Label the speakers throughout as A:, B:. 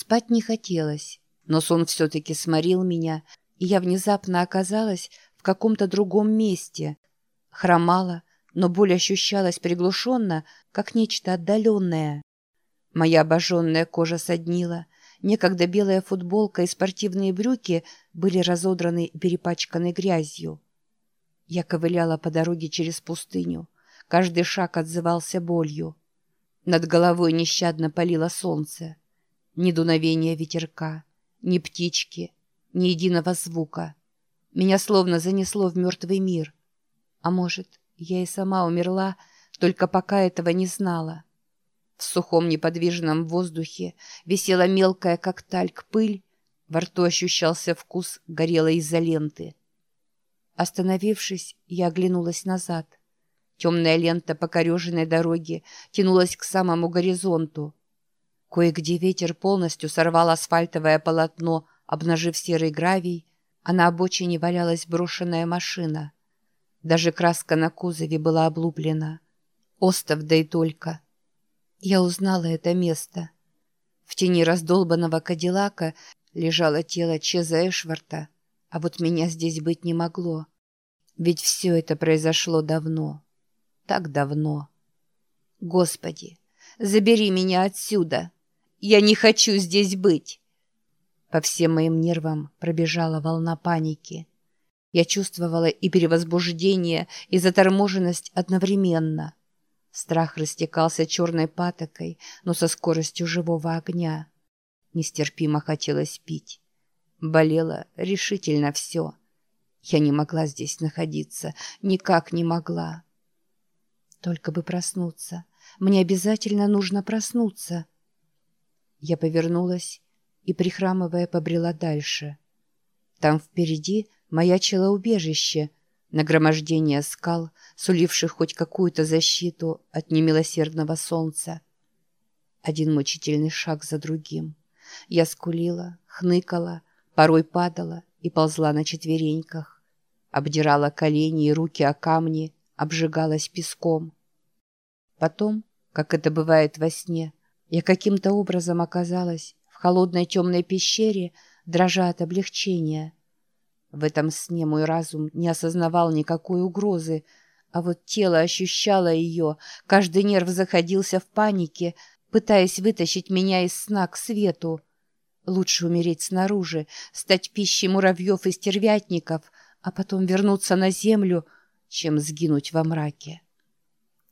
A: Спать не хотелось, но сон все-таки сморил меня, и я внезапно оказалась в каком-то другом месте. Хромала, но боль ощущалась приглушенно, как нечто отдаленное. Моя обожженная кожа соднила, некогда белая футболка и спортивные брюки были разодраны и перепачканы грязью. Я ковыляла по дороге через пустыню. Каждый шаг отзывался болью. Над головой нещадно палило солнце. Ни дуновения ветерка, ни птички, ни единого звука. Меня словно занесло в мертвый мир. А может, я и сама умерла, только пока этого не знала. В сухом неподвижном воздухе висела мелкая, как тальк, пыль, во рту ощущался вкус горелой изоленты. Остановившись, я оглянулась назад. Темная лента покореженной дороги тянулась к самому горизонту. Кое-где ветер полностью сорвал асфальтовое полотно, обнажив серый гравий, а на обочине валялась брошенная машина. Даже краска на кузове была облуплена. Остов, да и только. Я узнала это место. В тени раздолбанного кадиллака лежало тело Чеза Эшварта, а вот меня здесь быть не могло. Ведь все это произошло давно. Так давно. Господи, забери меня отсюда. Я не хочу здесь быть. По всем моим нервам пробежала волна паники. Я чувствовала и перевозбуждение, и заторможенность одновременно. Страх растекался черной патокой, но со скоростью живого огня. Нестерпимо хотелось пить. Болело решительно все. Я не могла здесь находиться, никак не могла. Только бы проснуться. Мне обязательно нужно проснуться. Я повернулась и, прихрамывая, побрела дальше. Там впереди маячило убежище, нагромождение скал, суливших хоть какую-то защиту от немилосердного солнца. Один мучительный шаг за другим. Я скулила, хныкала, порой падала и ползла на четвереньках. Обдирала колени и руки о камни, обжигалась песком. Потом, как это бывает во сне, я каким-то образом оказалась в холодной темной пещере, дрожа от облегчения. В этом сне мой разум не осознавал никакой угрозы, а вот тело ощущало ее, каждый нерв заходился в панике, пытаясь вытащить меня из сна к свету. Лучше умереть снаружи, стать пищей муравьев и стервятников, а потом вернуться на землю, чем сгинуть во мраке.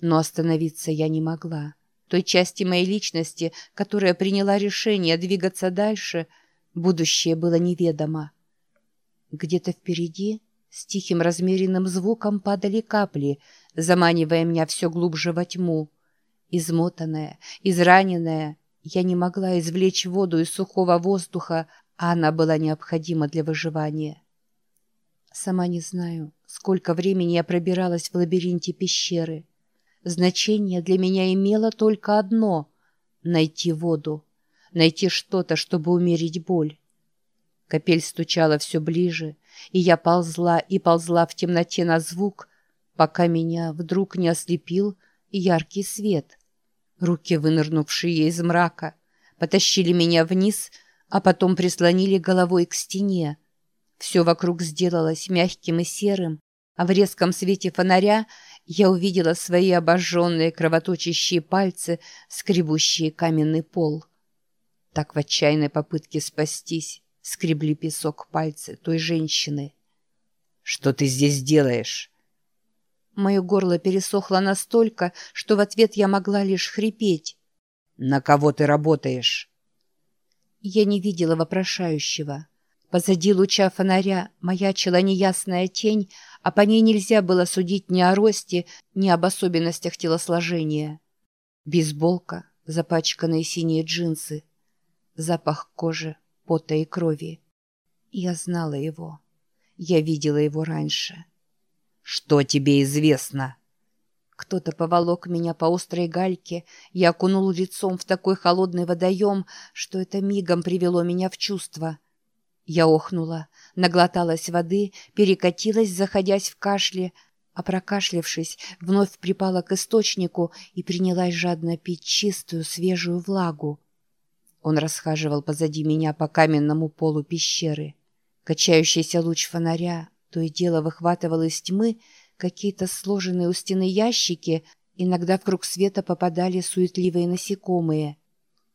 A: Но остановиться я не могла. Той части моей личности, которая приняла решение двигаться дальше, будущее было неведомо. Где-то впереди с тихим размеренным звуком падали капли, заманивая меня все глубже во тьму. Измотанная, израненная, я не могла извлечь воду из сухого воздуха, а она была необходима для выживания. Сама не знаю, сколько времени я пробиралась в лабиринте пещеры. Значение для меня имело только одно — найти воду, найти что-то, чтобы умерить боль. Капель стучала все ближе, и я ползла и ползла в темноте на звук, пока меня вдруг не ослепил яркий свет. Руки, вынырнувшие из мрака, потащили меня вниз, а потом прислонили головой к стене. Все вокруг сделалось мягким и серым, а в резком свете фонаря я увидела свои обожженные кровоточащие пальцы, скребущие каменный пол. Так в отчаянной попытке спастись скребли песок пальцы той женщины. «Что ты здесь делаешь?» Мое горло пересохло настолько, что в ответ я могла лишь хрипеть. «На кого ты работаешь?» Я не видела вопрошающего. Позади луча фонаря маячила неясная тень, а по ней нельзя было судить ни о росте, ни об особенностях телосложения. Бейсболка, запачканные синие джинсы, запах кожи, пота и крови. Я знала его. Я видела его раньше. «Что тебе известно?» Кто-то поволок меня по острой гальке и окунул лицом в такой холодный водоем, что это мигом привело меня в чувство. Я охнула, наглоталась воды, перекатилась, заходясь в кашле, а прокашлявшись, вновь припала к источнику и принялась жадно пить чистую, свежую влагу. Он расхаживал позади меня по каменному полу пещеры. Качающийся луч фонаря то и дело выхватывал из тьмы какие-то сложенные у стены ящики, иногда в круг света попадали суетливые насекомые.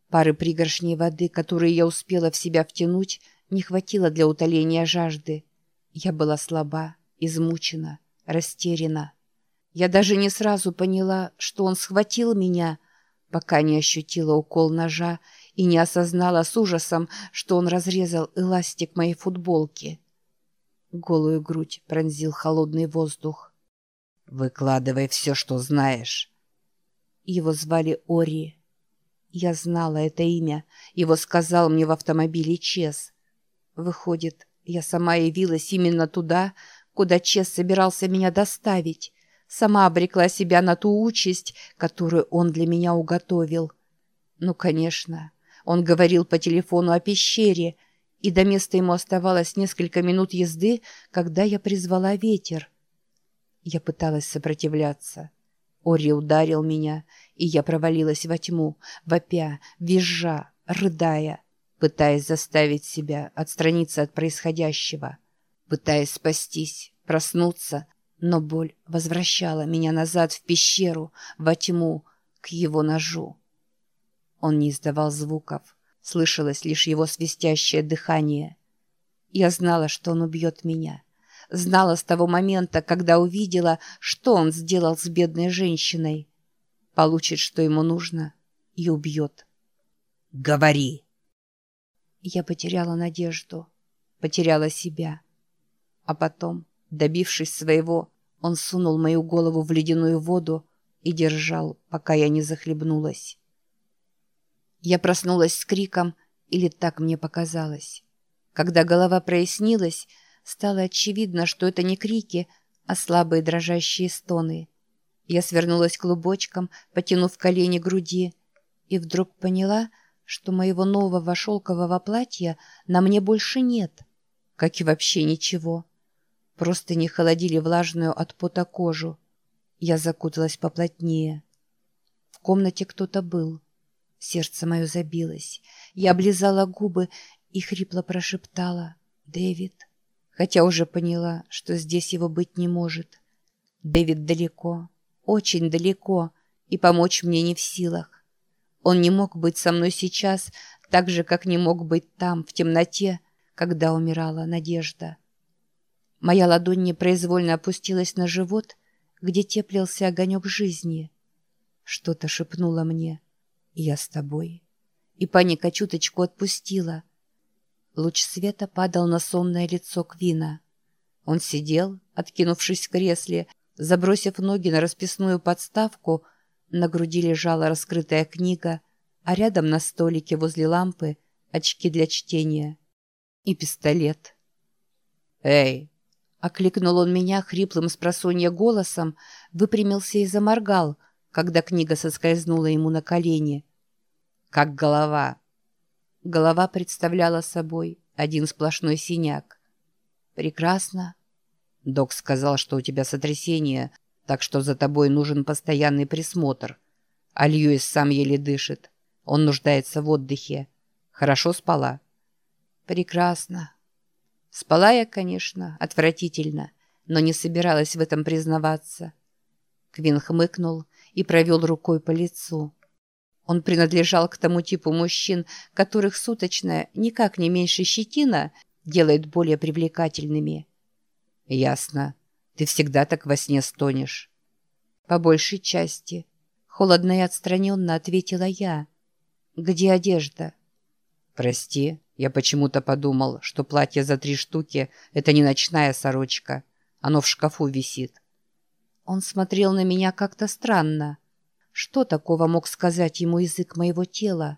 A: Пары пригоршней воды, которые я успела в себя втянуть, не хватило для утоления жажды. Я была слаба, измучена, растеряна. Я даже не сразу поняла, что он схватил меня, пока не ощутила укол ножа и не осознала с ужасом, что он разрезал эластик моей футболки. Голую грудь пронзил холодный воздух.
B: «Выкладывай все, что знаешь».
A: Его звали Ори. Я знала это имя. Его сказал мне в автомобиле Чес. Выходит, я сама явилась именно туда, куда Чес собирался меня доставить. Сама обрекла себя на ту участь, которую он для меня уготовил. Ну, конечно, он говорил по телефону о пещере — и до места ему оставалось несколько минут езды, когда я призвала ветер. Я пыталась сопротивляться. Ори ударил меня, и я провалилась во тьму, вопя, визжа, рыдая, пытаясь заставить себя отстраниться от происходящего, пытаясь спастись, проснуться, но боль возвращала меня назад в пещеру, во тьму, к его ножу. Он не издавал звуков, Слышалось лишь его свистящее дыхание. Я знала, что он убьет меня. Знала с того момента, когда увидела, что он сделал с бедной женщиной. Получит, что ему нужно, и убьет.
B: «Говори!»
A: Я потеряла надежду, потеряла себя. А потом, добившись своего, он сунул мою голову в ледяную воду и держал, пока я не захлебнулась. Я проснулась с криком, или так мне показалось. Когда голова прояснилась, стало очевидно, что это не крики, а слабые дрожащие стоны. Я свернулась клубочком, потянув колени груди, и вдруг поняла, что моего нового шелкового платья на мне больше нет, как и вообще ничего. Просто не холодили влажную от пота кожу. Я закуталась поплотнее. В комнате кто-то был. Сердце мое забилось. Я облизала губы и хрипло прошептала «Дэвид», хотя уже поняла, что здесь его быть не может. Дэвид далеко, очень далеко, и помочь мне не в силах. Он не мог быть со мной сейчас, так же, как не мог быть там, в темноте, когда умирала надежда. Моя ладонь непроизвольно опустилась на живот, где теплился огонек жизни. Что-то шепнуло мне — «Я с тобой». И паника чуточку отпустила. Луч света падал на сонное лицо Квина. Он сидел, откинувшись в кресле, забросив ноги на расписную подставку, на груди лежала раскрытая книга, а рядом на столике возле лампы очки для чтения и пистолет.
B: «Эй!»
A: — окликнул он меня хриплым с голосом, выпрямился и заморгал — когда книга соскользнула ему на колени. Как голова. Голова представляла собой один сплошной синяк. «Прекрасно». Док сказал, что у тебя сотрясение, так что за тобой нужен постоянный присмотр. А Льюис сам еле дышит. Он нуждается в отдыхе. Хорошо спала? Прекрасно. Спала я, конечно, отвратительно, но не собиралась в этом признаваться. Квин хмыкнул и провел рукой по лицу. Он принадлежал к тому типу мужчин, которых суточная, никак не меньше щетина, делает более привлекательными. «Ясно. Ты всегда так во сне стонешь». «По большей части». Холодно и отстраненно ответила я. «Где одежда?» «Прости, я почему-то подумал, что платье за три штуки — это не ночная сорочка. Оно в шкафу висит». Он смотрел на меня как-то странно. Что такого мог сказать ему язык моего тела?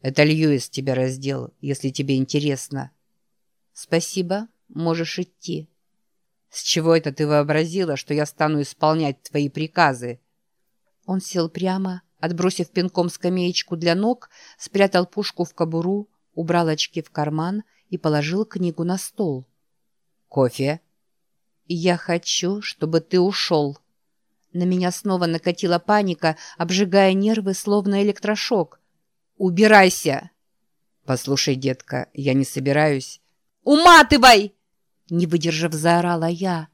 A: «Это Льюис тебя раздел, если тебе интересно». «Спасибо, можешь идти». «С чего это ты вообразила, что я стану исполнять твои приказы?» Он сел прямо, отбросив пинком скамеечку для ног, спрятал пушку в кобуру, убрал очки в карман и положил книгу на стол. «Кофе?» «Я хочу, чтобы ты ушел». На меня снова накатила паника, обжигая нервы, словно электрошок. «Убирайся!»
B: «Послушай, детка, я не собираюсь...»
A: «Уматывай!» Не выдержав, заорала я.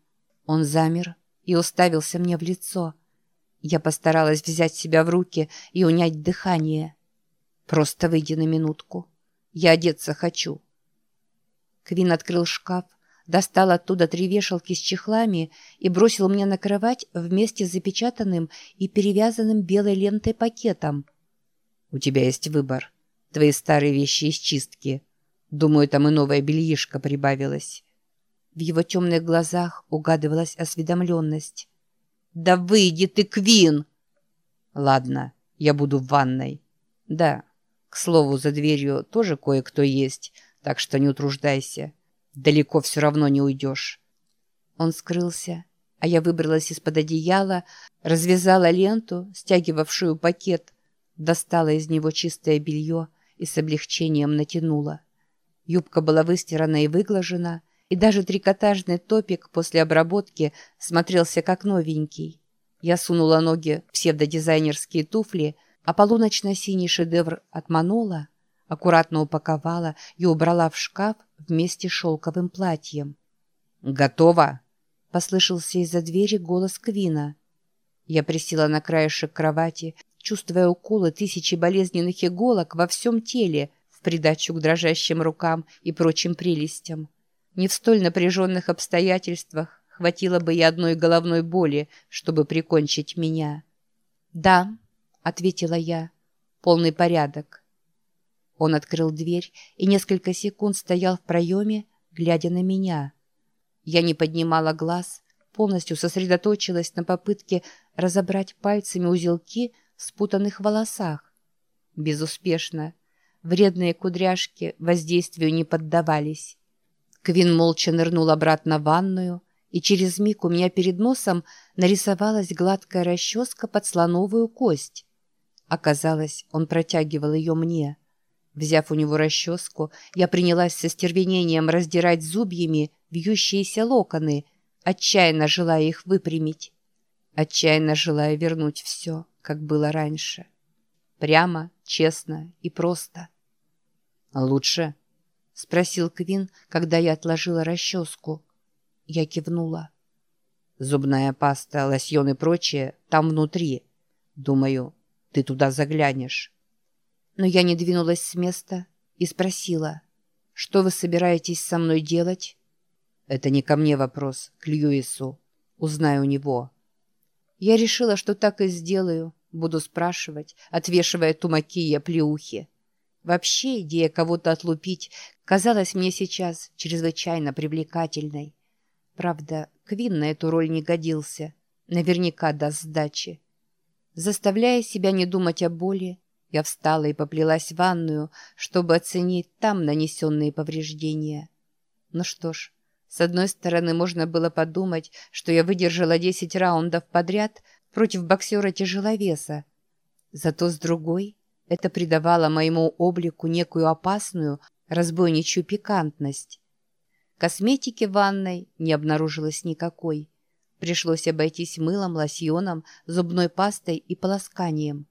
A: Он замер и уставился мне в лицо. Я постаралась взять себя в руки и унять дыхание. «Просто выйди на минутку. Я одеться хочу». Квин открыл шкаф, достал оттуда три вешалки с чехлами и бросил мне на кровать вместе с запечатанным и перевязанным белой лентой пакетом.
B: «У тебя есть выбор. Твои старые вещи из чистки. Думаю, там и новая бельишко прибавилась».
A: В его темных глазах угадывалась осведомленность. «Да выйди ты, Квин!»
B: «Ладно, я буду в ванной. Да, к слову, за дверью тоже кое-кто есть, так что не утруждайся. Далеко все равно не уйдешь».
A: Он скрылся, а я выбралась из-под одеяла, развязала ленту, стягивавшую пакет, достала из него чистое белье и с облегчением натянула. Юбка была выстирана и выглажена, и даже трикотажный топик после обработки смотрелся как новенький. Я сунула ноги в псевдодизайнерские туфли, а полуночно-синий шедевр от Манола аккуратно упаковала и убрала в шкаф вместе с шелковым платьем.
B: «Готово!»
A: — послышался из-за двери голос Квина. Я присела на краешек кровати, чувствуя уколы тысячи болезненных иголок во всем теле в придачу к дрожащим рукам и прочим прелестям. Не в столь напряженных обстоятельствах хватило бы и одной головной боли, чтобы прикончить меня. «Да», — ответила я, — «полный порядок». Он открыл дверь и несколько секунд стоял в проеме, глядя на меня. Я не поднимала глаз, полностью сосредоточилась на попытке разобрать пальцами узелки в спутанных волосах. Безуспешно. Вредные кудряшки воздействию не поддавались. Квин молча нырнул обратно в ванную, и через миг у меня перед носом нарисовалась гладкая расческа под слоновую кость. Оказалось, он протягивал ее мне. Взяв у него расческу, я принялась со стервенением раздирать зубьями вьющиеся локоны, отчаянно желая их выпрямить, отчаянно желая вернуть все, как было раньше. Прямо, честно и просто.
B: «Лучше?»
A: — спросил Квин, когда я отложила расческу. Я кивнула.
B: «Зубная паста, лосьон и прочее там внутри. Думаю, ты туда заглянешь».
A: Но я не двинулась с места и спросила, «Что вы собираетесь со мной делать?»
B: «Это не ко мне вопрос, к Льюису. Узнай у него».
A: Я решила, что так и сделаю. Буду спрашивать, отвешивая тумаки и оплеухи. Вообще идея кого-то отлупить казалась мне сейчас чрезвычайно привлекательной. Правда, Квин на эту роль не годился. Наверняка даст сдачи. Заставляя себя не думать о боли, я встала и поплелась в ванную, чтобы оценить там нанесенные повреждения. Ну что ж, с одной стороны, можно было подумать, что я выдержала 10 раундов подряд против боксера-тяжеловеса. Зато с другой, это придавало моему облику некую опасную, разбойничью пикантность. Косметики в ванной не обнаружилось никакой. Пришлось обойтись мылом, лосьоном, зубной пастой и полосканием.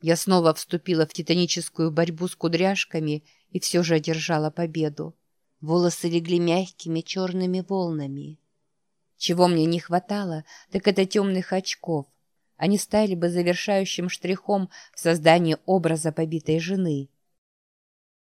A: Я снова вступила в титаническую борьбу с кудряшками и все же одержала победу. Волосы легли мягкими черными волнами. Чего мне не хватало, так это темных очков. Они стали бы завершающим штрихом в создании образа побитой жены.